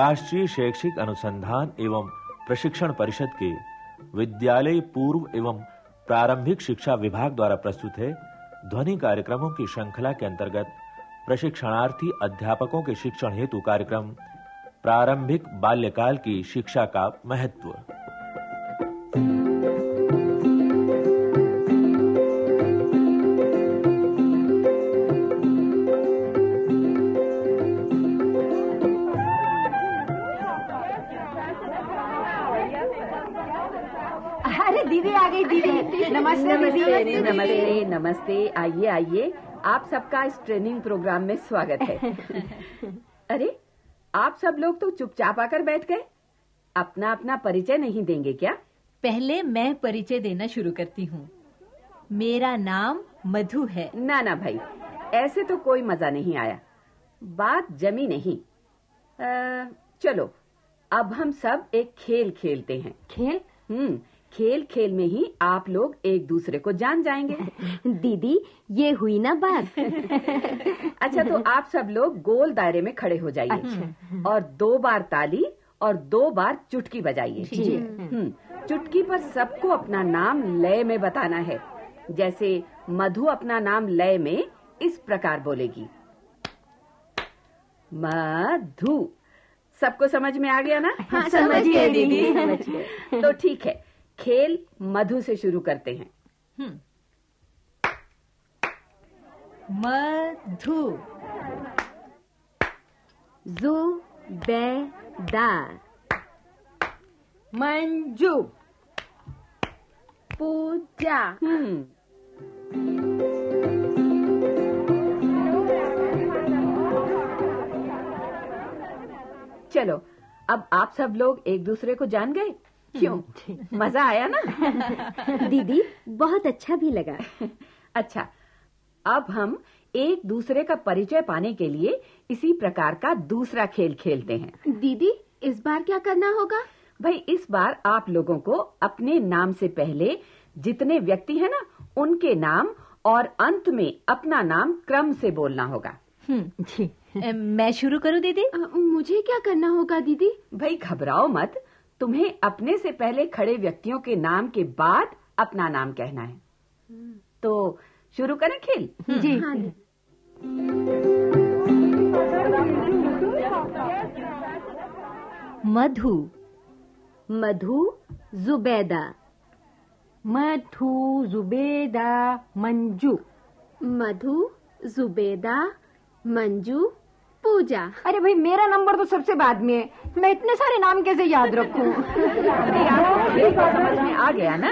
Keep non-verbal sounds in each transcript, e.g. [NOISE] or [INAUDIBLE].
राष्ट्रीय शैक्षिक अनुसंधान एवं प्रशिक्षण परिषद के विद्यालय पूर्व एवं प्रारंभिक शिक्षा विभाग द्वारा प्रस्तुत है ध्वनि कार्यक्रमों की श्रृंखला के अंतर्गत प्रशिक्षणार्थी अध्यापकों के शिक्षण हेतु कार्यक्रम प्रारंभिक बाल्यकाल की शिक्षा का महत्व। दीदी आ गई दीदी। नमस्ते दीदी। नमस्ते नमस्ते आइए आइए। आप सबका इस ट्रेनिंग प्रोग्राम में स्वागत है। [LAUGHS] अरे आप सब लोग तो चुपचाप आकर बैठ गए। अपना अपना परिचय नहीं देंगे क्या? पहले मैं परिचय देना शुरू करती हूँ। मेरा नाम मधु है। ना ना भाई ऐसे तो कोई मज़ा नहीं आया। बात जमी नहीं। आ, चलो अब हम सब एक खेल खेलते हैं। खेल? हम्म खेल खेल में ही आप लोग एक दूसरे को जान जाएँगे। [LAUGHS] दीदी ये हुई ना बात। [LAUGHS] अच्छा तो आप सब लोग गोल दायरे में खड़े हो जाइए। और दो बार ताली और दो बार चुटकी बजाइए। जी। हम्म। चुटकी पर सबको अपना नाम लय में बताना है। जैसे मधु अपना नाम लय में इस प्रकार बोलेगी। मधु। सबको समझ में आ गया ना? हाँ, समझ गए दीदी। तो ठीक है। खेल मधु से शुरू करते हैं। हम्म। मधु। जुबेदार मंजू। पूजा। हम्म। चलो अब आप सब लोग एक दूसरे को जान गए? क्यों? मज़ा आया ना? दीदी बहुत अच्छा भी लगा। अच्छा अब हम एक दूसरे का परिचय पाने के लिए इसी प्रकार का दूसरा खेल खेलते हैं। दीदी इस बार क्या करना होगा? भाई इस बार आप लोगों को अपने नाम से पहले जितने व्यक्ति हैं ना उनके नाम और अंत में अपना नाम क्रम से बोलना होगा। हम्म। अ, मैं शुरू करूँ दीदी? मुझे क्या करना होगा दीदी? भाई घबराओ मत। तुम्हें अपने से पहले खड़े व्यक्तियों के नाम के बाद अपना नाम कहना है। तो शुरू करें खेल? जी। हाँ मधु। मधु जुबैदा। मधु जुबेदा मंजू। मधु जुबेदा मंजू पूजा। अरे भाई मेरा नंबर तो सबसे बाद में है। मैं इतने सारे नाम कैसे याद रखूँ? समझ में आ गया ना?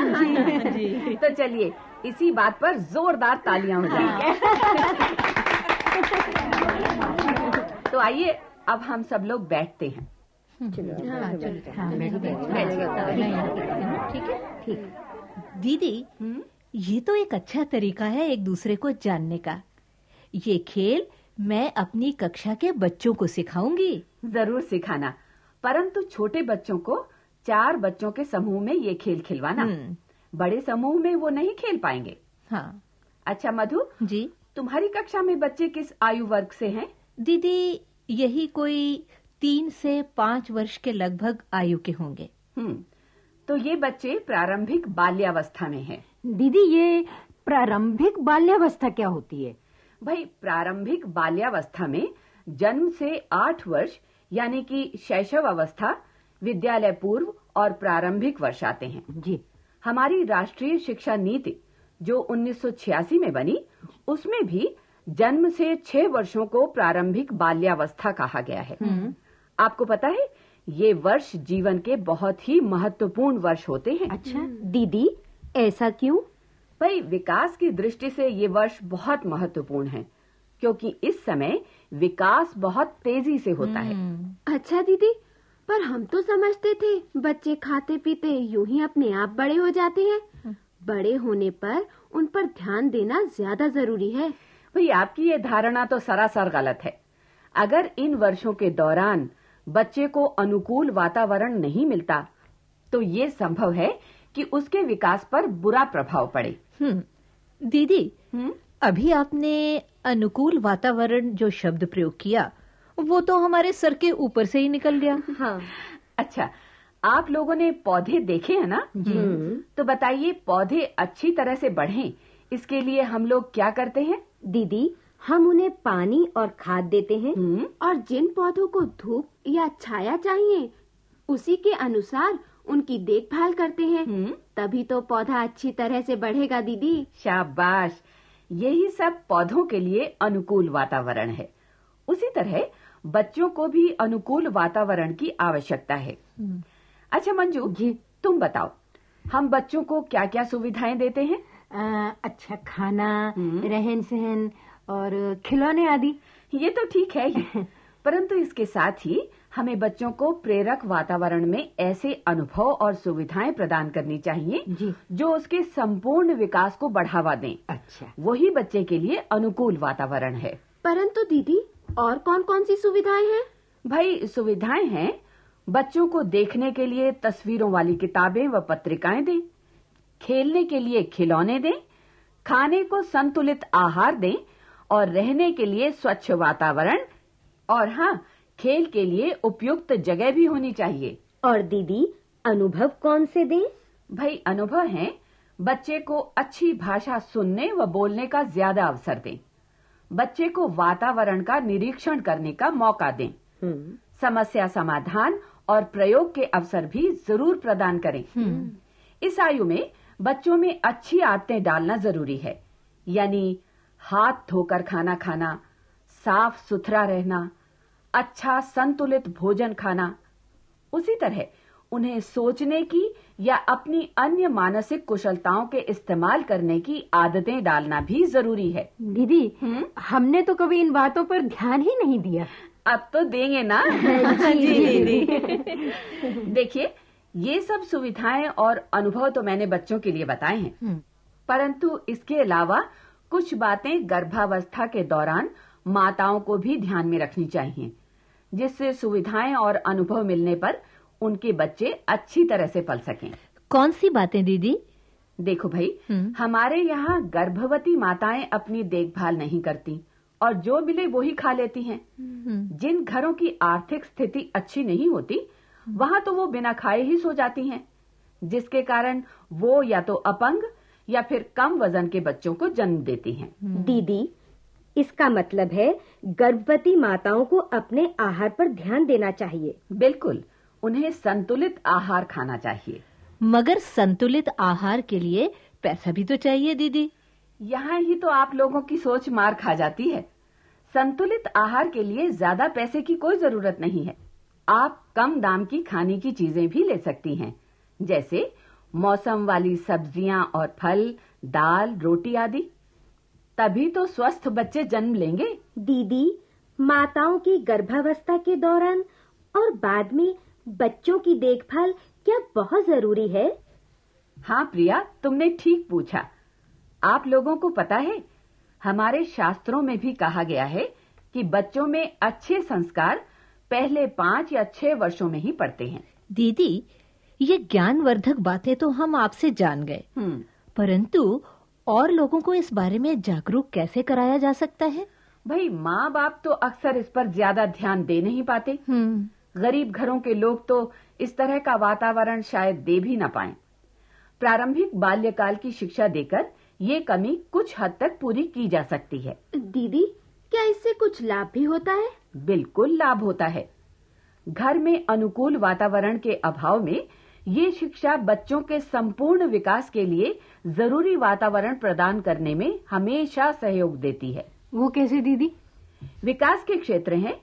जी। तो चलिए इसी बात पर जोरदार तालियाँ हो। जाएँगी तो आइए अब हम सब लोग बैठते हैं। ठीक है। ठीक दीदी ये तो एक अच्छा तरीका है एक दूसरे को जानने का। ये खेल मैं अपनी कक्षा के बच्चों को सिखाऊँगी। ज़रूर सिखाना। परंतु छोटे बच्चों को चार बच्चों के समूह में ये खेल खिलवाना। हम्म। बड़े समूह में वो नहीं खेल पाएँगे। हाँ। अच्छा मधु जी। तुम्हारी कक्षा में बच्चे किस आयु वर्ग से हैं? दीदी यही कोई तीन से पाँच वर्ष के लगभग आयु के होंगे। हम्म। तो ये बच्चे प्रारंभिक बाल्यावस्था में हैं। दीदी ये प्रारंभिक बाल्यावस्था क्या होती है? भाई प्रारंभिक बाल्यावस्था में जन्म से आठ वर्ष यानी कि शैशव अवस्था विद्यालय पूर्व और प्रारंभिक वर्ष आते हैं। जी। हमारी राष्ट्रीय शिक्षा नीति जो 1986 में बनी उसमें भी जन्म से छह वर्षों को प्रारंभिक बाल्यावस्था कहा गया है। आपको पता है ये वर्ष जीवन के बहुत ही महत्वपूर्ण वर्ष होते हैं। अच्छा दीदी ऐसा क्यों? भाई विकास की दृष्टि से ये वर्ष बहुत महत्वपूर्ण है क्योंकि इस समय विकास बहुत तेज़ी से होता है। अच्छा दीदी पर हम तो समझते थे बच्चे खाते पीते यूँ ही अपने आप बड़े हो जाते हैं। बड़े होने पर उन पर ध्यान देना ज़्यादा ज़रूरी है। भाई आपकी ये धारणा तो सरासर गलत है। अगर इन वर्षों के दौरान बच्चे को अनुकूल वातावरण नहीं मिलता तो ये संभव है कि उसके विकास पर बुरा प्रभाव पड़े। हम्म दीदी हम्म? अभी आपने अनुकूल वातावरण जो शब्द प्रयोग किया वो तो हमारे सर के ऊपर से ही निकल गया। हाँ। अच्छा आप लोगों ने पौधे देखे हैं ना? जी। तो बताइए पौधे अच्छी तरह से बढ़ें इसके लिए हम लोग क्या करते हैं? दीदी हम उन्हें पानी और खाद देते हैं हम्म, और जिन पौधों को धूप या छाया चाहिए उसी के अनुसार उनकी देखभाल करते हैं। हम्म, तभी तो पौधा अच्छी तरह से बढ़ेगा दीदी। शाबाश। यही सब पौधों के लिए अनुकूल वातावरण है। उसी तरह बच्चों को भी अनुकूल वातावरण की आवश्यकता है। अच्छा मंजू जी। तुम बताओ हम बच्चों को क्या-क्या सुविधाएँ देते हैं? आ, अच्छा खाना हम्म। रहन सहन और खिलौने आदि। ये तो ठीक ही। [LAUGHS] परंतु इसके साथ ही हमें बच्चों को प्रेरक वातावरण में ऐसे अनुभव और सुविधाएँ प्रदान करनी चाहिए जी। उसके संपूर्ण विकास को बढ़ावा दें। अच्छा। वही बच्चे के लिए अनुकूल वातावरण है। परंतु दीदी और कौन कौन सी सुविधाएँ हैं? भाई सुविधाएँ हैं बच्चों को देखने के लिए तस्वीरों वाली किताबें व पत्रिकाएँ दें खेलने के लिए खिलौने दें खाने को संतुलित आहार दें और रहने के लिए स्वच्छ वातावरण और हाँ खेल के लिए उपयुक्त जगह भी होनी चाहिए। और दीदी अनुभव कौन से दें? भाई अनुभव है बच्चे को अच्छी भाषा सुनने व बोलने का ज़्यादा अवसर दें। बच्चे को वातावरण का निरीक्षण करने का मौका दें। हम्म, समस्या समाधान और प्रयोग के अवसर भी ज़रूर प्रदान करें। इस आयु में बच्चों में अच्छी आदतें डालना ज़रूरी है। यानी हाथ धोकर खाना खाना साफ़ सुथरा रहना अच्छा संतुलित भोजन खाना। उसी तरह उन्हें सोचने की या अपनी अन्य मानसिक कुशलताओं के इस्तेमाल करने की आदतें डालना भी ज़रूरी है। दीदी हम्म? हमने तो कभी इन बातों पर ध्यान ही नहीं दिया। अब तो देंगे ना? [LAUGHS] जी, दीदी देखिए ये सब सुविधाएँ और अनुभव तो मैंने बच्चों के लिए बताए हैं। हम्म। परंतु इसके अलावा कुछ बातें गर्भावस्था के दौरान माताओं को भी ध्यान में रखनी चाहिए। जिससे सुविधाएँ और अनुभव मिलने पर उनके बच्चे अच्छी तरह से पल सकें। कौन सी बातें दीदी? देखो भाई हम्म। हमारे यहाँ गर्भवती माताएँ अपनी देखभाल नहीं करती और जो मिले वो ही खा लेती हैं। जिन घरों की आर्थिक स्थिति अच्छी नहीं होती वहाँ तो वो बिना खाए ही सो जाती हैं जिसके कारण वो या तो अपंग या फिर कम वज़न के बच्चों को जन्म देती हैं। दीदी इसका मतलब है गर्भवती माताओं को अपने आहार पर ध्यान देना चाहिए। बिल्कुल उन्हें संतुलित आहार खाना चाहिए। मगर संतुलित आहार के लिए पैसा भी तो चाहिए दीदी। यहाँ ही तो आप लोगों की सोच मार खा जाती है। संतुलित आहार के लिए ज़्यादा पैसे की कोई ज़रूरत नहीं है। आप कम दाम की खाने की चीज़ें भी ले सकती हैं जैसे मौसम वाली सब्ज़ियाँ और फल दाल रोटी आदि। तभी तो स्वस्थ बच्चे जन्म लेंगे। दीदी माताओं की गर्भावस्था के दौरान और बाद में बच्चों की देखभाल क्या बहुत ज़रूरी है? हाँ प्रिया तुमने ठीक पूछा। आप लोगों को पता है हमारे शास्त्रों में भी कहा गया है कि बच्चों में अच्छे संस्कार पहले पाँच या छह वर्षों में ही पड़ते हैं। दीदी ये ज्ञानवर्धक बातें तो हम आपसे जान गए। हम्म। परंतु और लोगों को इस बारे में जागरूक कैसे कराया जा सकता है? भाई माँ बाप तो अक्सर इस पर ज़्यादा ध्यान दे नहीं पाते। हम्म। गरीब घरों के लोग तो इस तरह का वातावरण शायद दे भी न पाए। प्रारंभिक बाल्यकाल की शिक्षा देकर ये कमी कुछ हद तक पूरी की जा सकती है। दीदी क्या इससे कुछ लाभ भी होता है? बिल्कुल लाभ होता है। घर में अनुकूल वातावरण के अभाव में ये शिक्षा बच्चों के संपूर्ण विकास के लिए ज़रूरी वातावरण प्रदान करने में हमेशा सहयोग देती है। वो कैसे दीदी? विकास के क्षेत्र हैं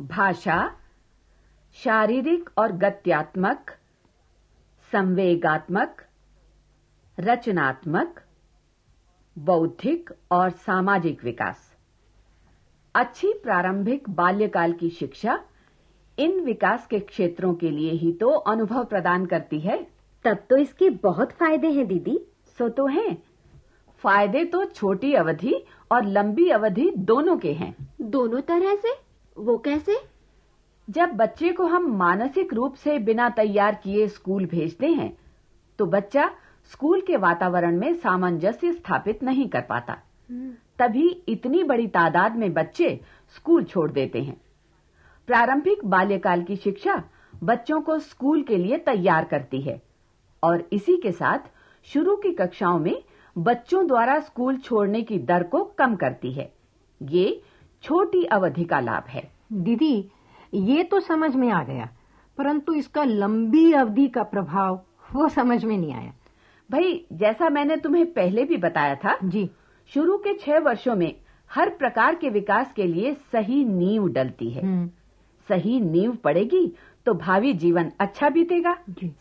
भाषा शारीरिक और गत्यात्मक संवेगात्मक रचनात्मक बौद्धिक और सामाजिक विकास। अच्छी प्रारंभिक बाल्यकाल की शिक्षा इन विकास के क्षेत्रों के लिए ही तो अनुभव प्रदान करती है। तब तो इसके बहुत फ़ायदे हैं दीदी। सो तो हैं। फ़ायदे तो छोटी अवधि और लंबी अवधि दोनों के हैं। दोनों तरह से? वो कैसे? जब बच्चे को हम मानसिक रूप से बिना तैयार किए स्कूल भेजते हैं तो बच्चा स्कूल के वातावरण में सामंजस्य स्थापित नहीं कर पाता। तभी इतनी बड़ी तादाद में बच्चे स्कूल छोड़ देते हैं। प्रारंभिक बाल्यकाल की शिक्षा बच्चों को स्कूल के लिए तैयार करती है और इसी के साथ शुरू की कक्षाओं में बच्चों द्वारा स्कूल छोड़ने की दर को कम करती है। ये छोटी अवधि का लाभ है। दीदी ये तो समझ में आ गया परंतु इसका लंबी अवधि का प्रभाव वो समझ में नहीं आया। भाई जैसा मैंने तुम्हें पहले भी बताया था जी। शुरू के छह वर्षों में हर प्रकार के विकास के लिए सही नींव डलती है। हम्म, सही नींव पड़ेगी तो भावी जीवन अच्छा बीतेगा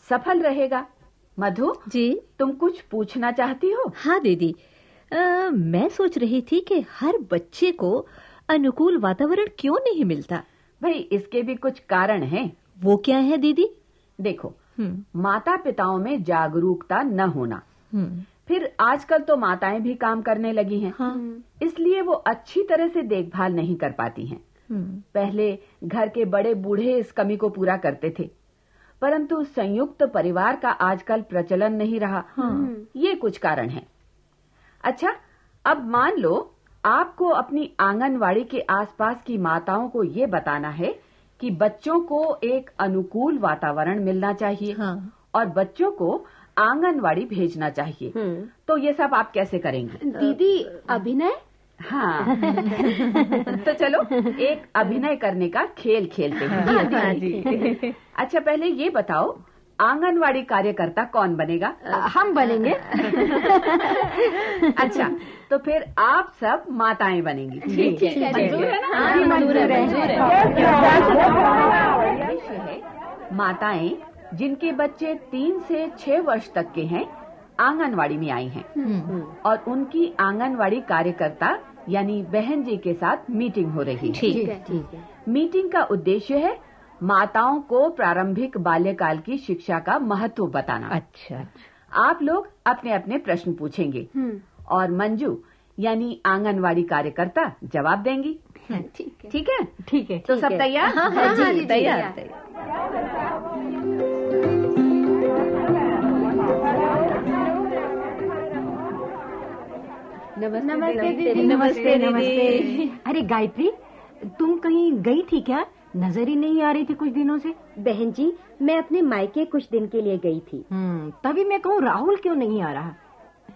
सफल रहेगा। मधु जी। तुम कुछ पूछना चाहती हो? हाँ दीदी। आ, मैं सोच रही थी कि हर बच्चे को अनुकूल वातावरण क्यों नहीं मिलता? भाई इसके भी कुछ कारण हैं। वो क्या है दीदी? देखो हम्म। माता पिताओं में जागरूकता न होना। हम्म। फिर आजकल तो माताएँ भी काम करने लगी हैं। हाँ। इसलिए वो अच्छी तरह से देखभाल नहीं कर पाती हैं। हम्म पहले घर के बड़े बूढ़े इस कमी को पूरा करते थे। परंतु संयुक्त परिवार का आजकल प्रचलन नहीं रहा। ये कुछ कारण है। अच्छा अब मान लो आपको अपनी आंगनवाड़ी के आसपास की माताओं को ये बताना है कि बच्चों को एक अनुकूल वातावरण मिलना चाहिए हाँ। और बच्चों को आंगनवाड़ी भेजना चाहिए। तो ये सब आप कैसे करेंगे? दीदी अभिनय? हाँ। [LAUGHS] तो चलो एक अभिनय करने का खेल खेलते हैं। हाँ, हाँ, जी। अच्छा पहले ये बताओ आंगनवाड़ी कार्यकर्ता कौन बनेगा? हम बनेंगे। [LAUGHS] अच्छा तो फिर आप सब माताएँ बनेंगी। ठीक है मंजूर है जी, है। है माताएँ जिनके बच्चे तीन से छह वर्ष तक के हैं आंगनवाड़ी में आई हैं। और उनकी आंगनवाड़ी कार्यकर्ता यानी बहन जी के साथ मीटिंग हो रही है। ठीक है ठीक है मीटिंग का उद्देश्य है माताओं को प्रारंभिक बाल्यकाल की शिक्षा का महत्व बताना। अच्छा आप लोग अपने अपने प्रश्न पूछेंगे। और मंजू यानी आंगनवाड़ी कार्यकर्ता जवाब देंगी। ठीक है। ठीक है? ठीक है तो सब तैयार? हाँ, हाँ, जी, तैयार। तैयार नमस्ते दीदी। नमस्ते दीदी। अरे गायत्री तुम कहीं गई थी क्या? नज़र ही नहीं आ रही थी कुछ दिनों से। बहन जी मैं अपने मायके कुछ दिन के लिए गई थी। हम्म तभी मैं कहूँ राहुल क्यों नहीं आ रहा?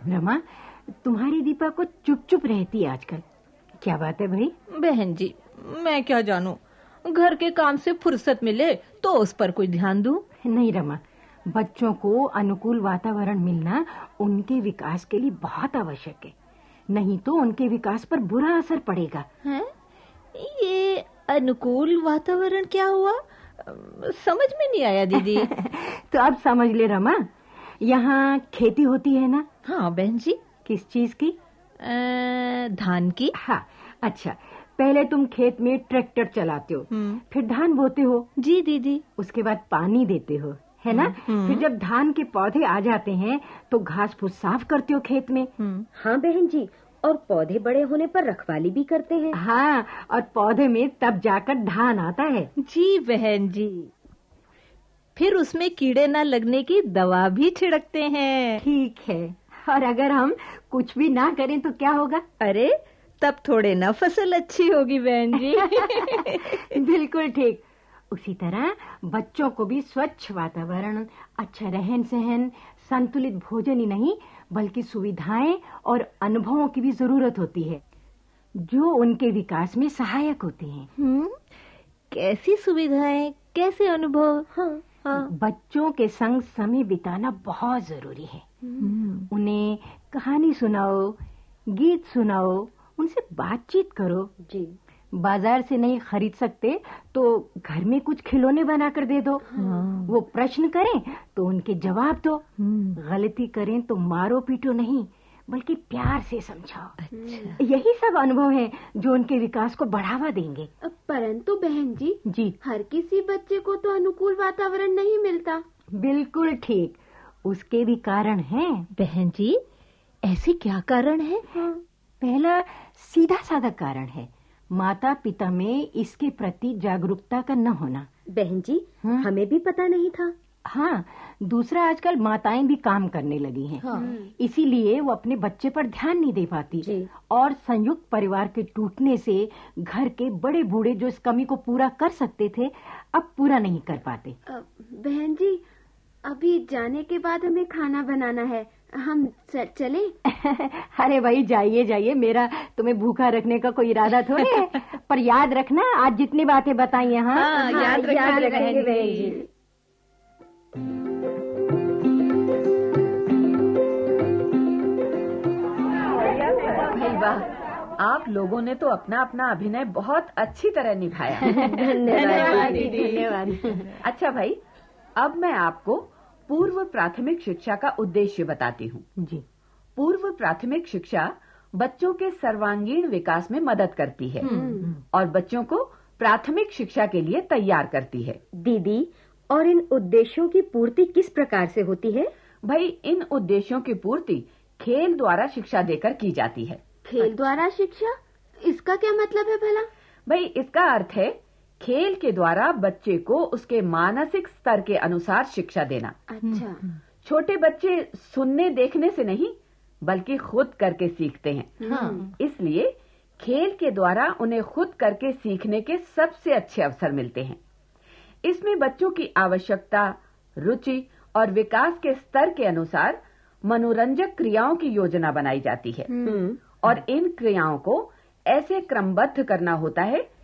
रमा तुम्हारी दीपा को चुप चुप रहती है आजकल। क्या बात है भाई? बहन जी मैं क्या जानू? घर के काम से फुर्सत मिले तो उस पर कुछ ध्यान दूँ? नहीं रमा बच्चों को अनुकूल वातावरण मिलना उनके विकास के लिए बहुत आवश्यक है। नहीं तो उनके विकास पर बुरा असर पड़ेगा। हैं? ये अनुकूल वातावरण क्या हुआ? समझ में नहीं आया दीदी। [LAUGHS] तो अब समझ ले रमा। यहाँ खेती होती है ना? हाँ बहन जी। किस चीज़ की? अ, धान की। हाँ अच्छा। पहले तुम खेत में ट्रैक्टर चलाते हो। हम्म, फिर धान बोते हो। जी दीदी। उसके बाद पानी देते हो। है ना? फिर जब धान के पौधे आ जाते हैं तो घास फूस साफ़ करते हो खेत में। हम्म, हाँ बहन जी और पौधे बड़े होने पर रखवाली भी करते हैं। हाँ और पौधे में तब जाकर धान आता है। जी बहन जी। फिर उसमें कीड़े ना लगने की दवा भी छिड़कते हैं। ठीक है। और अगर हम कुछ भी ना करें तो क्या होगा? अरे तब थोड़े ना फ़सल अच्छी होगी बहन जी। [LAUGHS] बिल्कुल ठीक। उसी तरह बच्चों को भी स्वच्छ वातावरण अच्छा रहन सहन संतुलित भोजन ही नहीं बल्कि सुविधाएँ और अनुभवों की भी ज़रूरत होती है जो उनके विकास में सहायक होते हैं। हम्म, कैसी सुविधाएँ कैसे अनुभव? हाँ हाँ। बच्चों के संग समय बिताना बहुत ज़रूरी है। हम्म, उन्हें कहानी सुनाओ गीत सुनाओ उनसे बातचीत करो। जी। बाज़ार से नहीं खरीद सकते तो घर में कुछ खिलौने बनाकर दे दो। हाँ। वो प्रश्न करें तो उनके जवाब दो। हम्म, गलती करें तो मारो पीटो नहीं बल्कि प्यार से समझाओ। अच्छा। यही सब अनुभव है जो उनके विकास को बढ़ावा देंगे। परंतु बहन जी जी। हर किसी बच्चे को तो अनुकूल वातावरण नहीं मिलता। बिल्कुल ठीक। उसके भी कारण हैं। बहन जी ऐसे क्या कारण है? पहला सीधा साधा कारण है। माता पिता में इसके प्रति जागरूकता का न होना। बहन जी हाँ? हमें भी पता नहीं था। हाँ दूसरा आजकल माताएँ भी काम करने लगी हैं। हाँ। इसीलिए वो अपने बच्चे पर ध्यान नहीं दे पाती। और संयुक्त परिवार के टूटने से घर के बड़े बूढ़े जो इस कमी को पूरा कर सकते थे अब पूरा नहीं कर पाते। बहन जी अभी जाने के बाद हमें खाना बनाना है। हम चले? [LAUGHS] अरे भाई जाइए जाइए। मेरा तुम्हें भूखा रखने का कोई इरादा थोड़ी है। [LAUGHS] पर याद रखना आज जितनी बातें बताई हैं हाँ, हाँ, याद रखेंगे याद बहन रखेंगे बहन जी। जी भाई वाह आप लोगों ने तो अपना अपना अभिनय बहुत अच्छी तरह निभाया। [LAUGHS] धन्यवाद दीदी। धन्यवाद। अच्छा भाई अब मैं आपको पूर्व प्राथमिक शिक्षा का उद्देश्य बताती हूँ। जी। पूर्व प्राथमिक शिक्षा बच्चों के सर्वांगीण विकास में मदद करती है और बच्चों को प्राथमिक शिक्षा के लिए तैयार करती है। दीदी और इन उद्देश्यों की पूर्ति किस प्रकार से होती है? भाई इन उद्देश्यों की पूर्ति खेल द्वारा शिक्षा देकर की जाती है। खेल द्वारा शिक्षा? इसका क्या मतलब है भला? भाई इसका अर्थ है खेल के द्वारा बच्चे को उसके मानसिक स्तर के अनुसार शिक्षा देना। अच्छा। छोटे बच्चे सुनने देखने से नहीं बल्कि खुद करके सीखते हैं। हाँ। इसलिए खेल के द्वारा उन्हें खुद करके सीखने के सबसे अच्छे अवसर मिलते हैं। इसमें बच्चों की आवश्यकता रुचि और विकास के स्तर के अनुसार मनोरंजक क्रियाओं की योजना बनाई जाती है। और इन क्रियाओं को ऐसे क्रमबद्ध करना होता है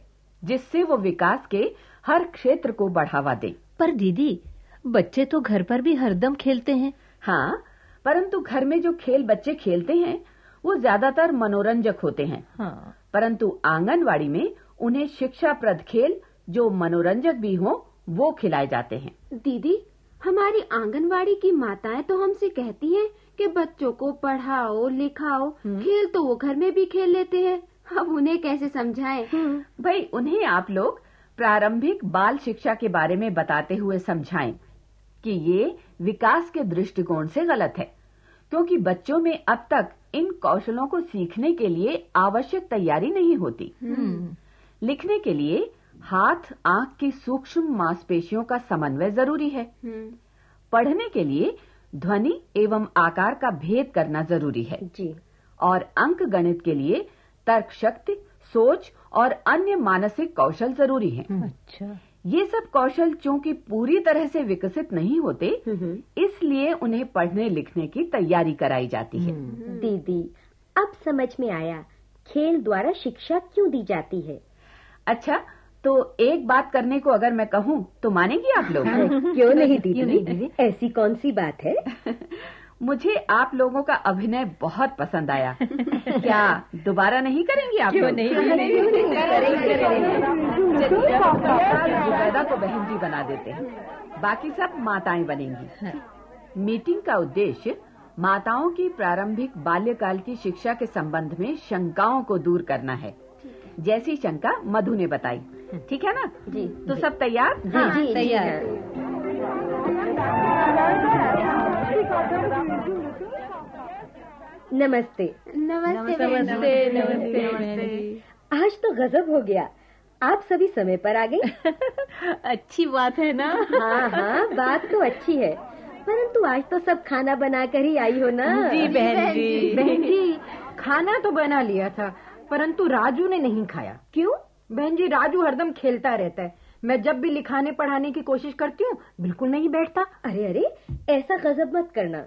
जिससे वो विकास के हर क्षेत्र को बढ़ावा दे। पर दीदी बच्चे तो घर पर भी हरदम खेलते हैं। हाँ परंतु घर में जो खेल बच्चे खेलते हैं वो ज़्यादातर मनोरंजक होते हैं। हाँ। परंतु आंगनवाड़ी में उन्हें शिक्षाप्रद खेल जो मनोरंजक भी हो वो खिलाए जाते हैं। दीदी हमारी आंगनवाड़ी की माताएँ तो हमसे कहती हैं कि बच्चों को पढ़ाओ लिखाओ खेल तो वो घर में भी खेल लेते हैं। अब उन्हें कैसे समझाएँ? भाई उन्हें आप लोग प्रारंभिक बाल शिक्षा के बारे में बताते हुए समझाएँ कि ये विकास के दृष्टिकोण से गलत है क्योंकि बच्चों में अब तक इन कौशलों को सीखने के लिए आवश्यक तैयारी नहीं होती। लिखने के लिए हाथ आँख की सूक्ष्म मांसपेशियों का समन्वय ज़रूरी है। पढ़ने के लिए ध्वनि एवं आकार का भेद करना ज़रूरी है। जी। और अंक गणित के लिए तर्क शक्ति सोच और अन्य मानसिक कौशल ज़रूरी हैं। अच्छा। ये सब कौशल चूँकि पूरी तरह से विकसित नहीं होते इसलिए उन्हें पढ़ने लिखने की तैयारी कराई जाती है। दीदी अब समझ में आया खेल द्वारा शिक्षा क्यों दी जाती है? अच्छा तो एक बात करने को अगर मैं कहूँ तो मानेंगी आप लोग? [LAUGHS] क्यों नहीं दीदी? ऐसी कौन सी बात है? [LAUGHS] मुझे आप लोगों का अभिनय बहुत पसंद आया। [LAUGHS] क्या दोबारा नहीं करेंगी आप चलिए, [LAUGHS] जुबैदा को बहन जी बना देते हैं। बाकी सब माताएँ बनेंगी। मीटिंग का उद्देश्य माताओं की प्रारंभिक बाल्यकाल की शिक्षा के संबंध में शंकाओं को दूर करना है। जैसी शंका मधु ने बताई। ठीक है ना? जी। तो सब तैयार? हाँ, जी। तैयार। नमस्ते। नमस्ते नमस्ते नमस्ते आज तो गजब हो गया। आप सभी समय पर आ गए। [LAUGHS] अच्छी बात है ना? हाँ हाँ बात तो अच्छी है। परंतु आज तो सब खाना बनाकर ही आई हो ना? जी बहन जी। बहन जी खाना तो बना लिया था परंतु राजू ने नहीं खाया। क्यों? बहन जी राजू हरदम खेलता रहता है। मैं जब भी लिखाने पढ़ाने की कोशिश करती हूँ बिल्कुल नहीं बैठता। अरे अरे ऐसा गजब मत करना।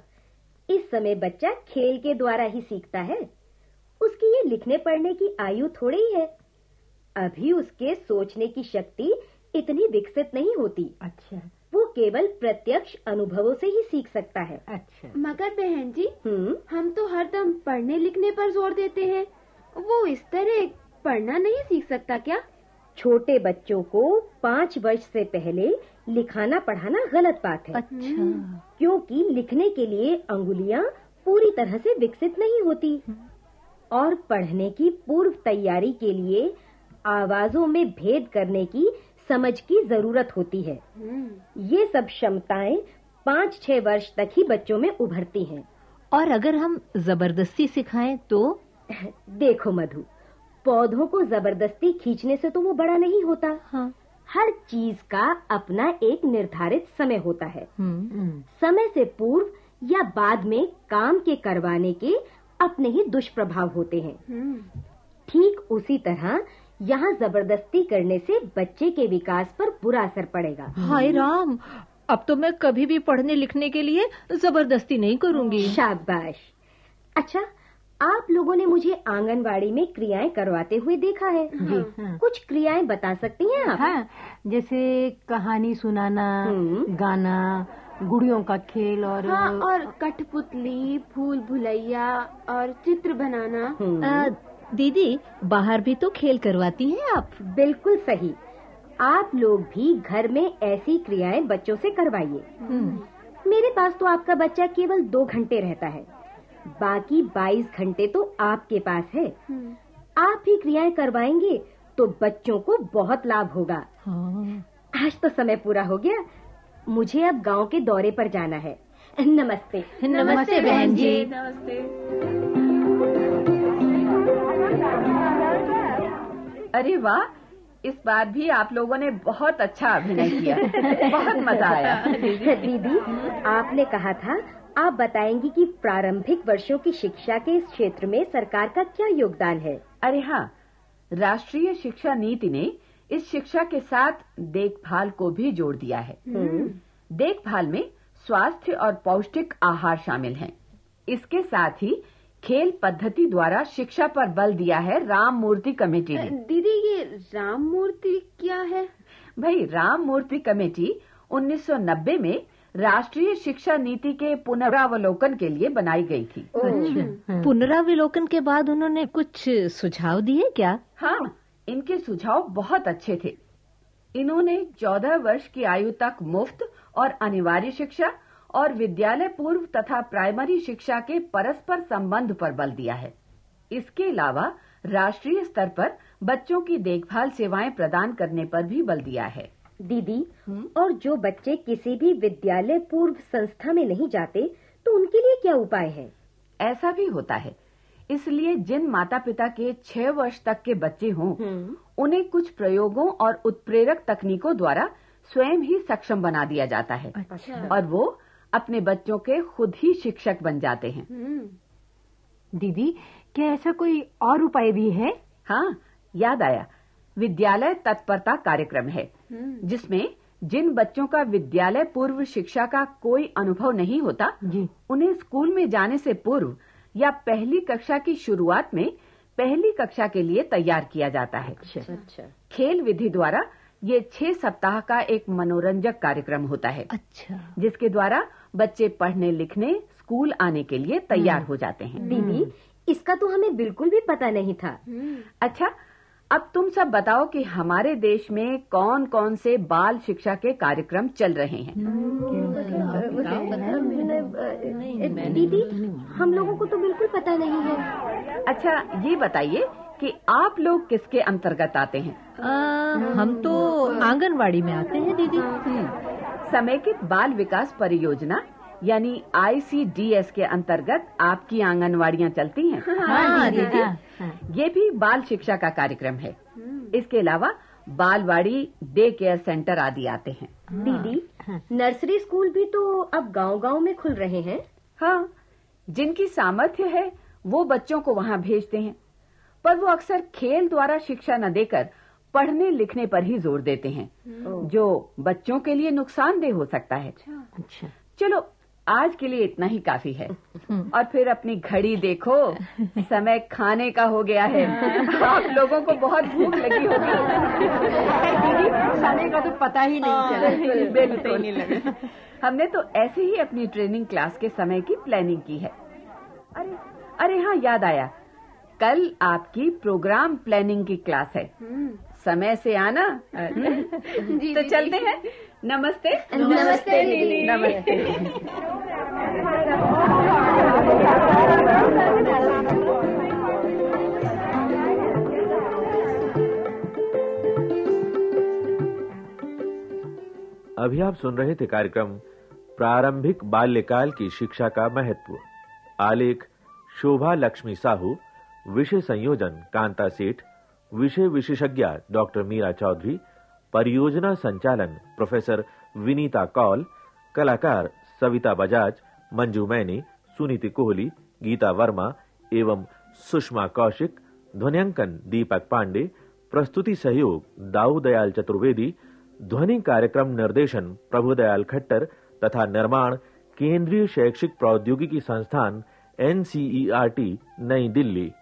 इस समय बच्चा खेल के द्वारा ही सीखता है। उसकी ये लिखने पढ़ने की आयु थोड़ी ही है। अभी उसके सोचने की शक्ति इतनी विकसित नहीं होती। अच्छा। वो केवल प्रत्यक्ष अनुभवों से ही सीख सकता है। अच्छा। मगर बहन जी हम्म? हम तो हरदम पढ़ने लिखने पर ज़ोर देते हैं। वो इस तरह पढ़ना नहीं सीख सकता क्या? छोटे बच्चों को पाँच वर्ष से पहले लिखाना पढ़ाना गलत बात है। अच्छा। क्योंकि लिखने के लिए अंगुलियाँ पूरी तरह से विकसित नहीं होती। और पढ़ने की पूर्व तैयारी के लिए आवाजों में भेद करने की समझ की ज़रूरत होती है। ये सब क्षमताएँ पाँच छह वर्ष तक ही बच्चों में उभरती हैं। और अगर हम ज़बरदस्ती सिखाएँ तो? [LAUGHS] देखो मधु पौधों को ज़बरदस्ती खींचने से तो वो बड़ा नहीं होता। हाँ। हर चीज़ का अपना एक निर्धारित समय होता है। हम्म, समय से पूर्व या बाद में काम के करवाने के अपने ही दुष्प्रभाव होते हैं। ठीक उसी तरह यहाँ ज़बरदस्ती करने से बच्चे के विकास पर बुरा असर पड़ेगा। हाय राम अब तो मैं कभी भी पढ़ने लिखने के लिए ज़बरदस्ती नहीं करूँगी। शाबाश। अच्छा आप लोगों ने मुझे आंगनवाड़ी में क्रियाएँ करवाते हुए देखा है। जी कुछ क्रियाएँ बता सकती हैं आप? हाँ जैसे कहानी सुनाना हम्म। गाना गुड़ियों का खेल और हाँ और कठपुतली फूल भुलैया और चित्र बनाना। हम्म, आ, दीदी बाहर भी तो खेल करवाती हैं आप? बिल्कुल सही। आप लोग भी घर में ऐसी क्रियाएँ बच्चों से करवाइए। मेरे पास तो आपका बच्चा केवल दो घंटे रहता है। बाकी बाईस घंटे तो आपके पास है। आप ही क्रियाएँ करवाएँगे तो बच्चों को बहुत लाभ होगा। हाँ। आज तो समय पूरा हो गया। मुझे अब गाँव के दौरे पर जाना है। नमस्ते। नमस्ते बहन जी। नमस्ते। अरे वाह इस बार भी आप लोगों ने बहुत अच्छा अभिनय किया। बहुत मज़ा आया। [LAUGHS] दीदी आपने कहा था आप बताएँगी कि प्रारंभिक वर्षों की शिक्षा के इस क्षेत्र में सरकार का क्या योगदान है? अरे हाँ राष्ट्रीय शिक्षा नीति ने इस शिक्षा के साथ देखभाल को भी जोड़ दिया है। देखभाल में स्वास्थ्य और पौष्टिक आहार शामिल हैं। इसके साथ ही खेल पद्धति द्वारा शिक्षा पर बल दिया है राम मूर्ति कमेटी ने। दीदी ये राम मूर्ति क्या है? भाई राम मूर्ति कमेटी 1990 में राष्ट्रीय शिक्षा नीति के पुनरावलोकन के लिए बनाई गई थी। अच्छा। पुनराविलोकन के बाद उन्होंने कुछ सुझाव दिए क्या? हाँ इनके सुझाव बहुत अच्छे थे। इन्होंने 14 वर्ष की आयु तक मुफ़्त और अनिवार्य शिक्षा और विद्यालय पूर्व तथा प्राइमरी शिक्षा के परस्पर संबंध पर बल दिया है। इसके अलावा राष्ट्रीय स्तर पर बच्चों की देखभाल सेवाएँ प्रदान करने पर भी बल दिया है। दीदी और जो बच्चे किसी भी विद्यालय पूर्व संस्था में नहीं जाते तो उनके लिए क्या उपाय है? ऐसा भी होता है। इसलिए जिन माता पिता के छह वर्ष तक के बच्चे हों उन्हें कुछ प्रयोगों और उत्प्रेरक तकनीकों द्वारा स्वयं ही सक्षम बना दिया जाता है। और वो अपने बच्चों के खुद ही शिक्षक बन जाते हैं। दीदी क्या ऐसा कोई और उपाय भी है? हाँ याद आया। विद्यालय तत्परता कार्यक्रम है। जिसमें जिन बच्चों का विद्यालय पूर्व शिक्षा का कोई अनुभव नहीं होता उन्हें स्कूल में जाने से पूर्व या पहली कक्षा की शुरुआत में पहली कक्षा के लिए तैयार किया जाता है। अच्छा। खेल विधि द्वारा ये छह सप्ताह का एक मनोरंजक कार्यक्रम होता है अच्छा। जिसके द्वारा बच्चे पढ़ने लिखने स्कूल आने के लिए तैयार हो जाते हैं। दीदी इसका तो हमें बिल्कुल भी पता नहीं था। अच्छा अब तुम सब बताओ कि हमारे देश में कौन कौन से बाल शिक्षा के कार्यक्रम चल रहे हैं? दीदी हम लोगों को तो बिल्कुल पता नहीं है। अच्छा ये बताइए कि आप लोग किसके अंतर्गत आते हैं? आ, हम तो आंगनवाड़ी में आते हैं दीदी। समेकित बाल विकास परियोजना यानी आईसीडीएस के अंतर्गत आपकी आंगनवाड़ियाँ चलती हैं। हाँ दीदी। ये भी बाल शिक्षा का कार्यक्रम है। इसके अलावा बालवाड़ी डे केयर सेंटर आदि आते हैं। दीदी नर्सरी स्कूल भी तो अब गांव-गांव में खुल रहे हैं। हाँ जिनकी सामर्थ्य है वो बच्चों को वहाँ भेजते हैं। पर वो अक्सर खेल द्वारा शिक्षा न देकर पढ़ने लिखने पर ही ज़ोर देते हैं जो बच्चों के लिए नुकसानदेह हो सकता है। अच्छा। चलो आज के लिए इतना ही काफ़ी है। और फिर अपनी घड़ी देखो समय खाने का हो गया है। आप लोगों को बहुत भूख लगी होगी। दीदी समय का तो पता ही नहीं चला। बिल्कुल हमने तो ऐसे ही अपनी ट्रेनिंग क्लास के समय की प्लानिंग की है। अरे अरे हाँ याद आया। कल आपकी प्रोग्राम प्लानिंग की क्लास है। समय से आना। [LAUGHS] तो चलते हैं। नमस्ते। नमस्ते दीदी। नमस्ते। अभी आप सुन रहे थे कार्यक्रम प्रारंभिक बाल्यकाल की शिक्षा का महत्व। आलेख शोभा लक्ष्मी साहू विषय संयोजन कांता सेठ विषय विशेषज्ञ डॉक्टर मीरा चौधरी परियोजना संचालन, प्रोफेसर विनीता कौल, कलाकार सविता बजाज, मंजू मैनी, सुनीति कोहली, गीता वर्मा एवं सुषमा कौशिक, ध्वनियांकन दीपक पांडे, प्रस्तुति सहयोग दाऊ दयाल चतुर्वेदी, ध्वनि कार्यक्रम निर्देशन प्रभुदयाल खट्टर तथा निर्माण केंद्रीय शैक्षिक प्रौद्योगिकी संस्थान एनसीईआरटी, नई दिल्ली।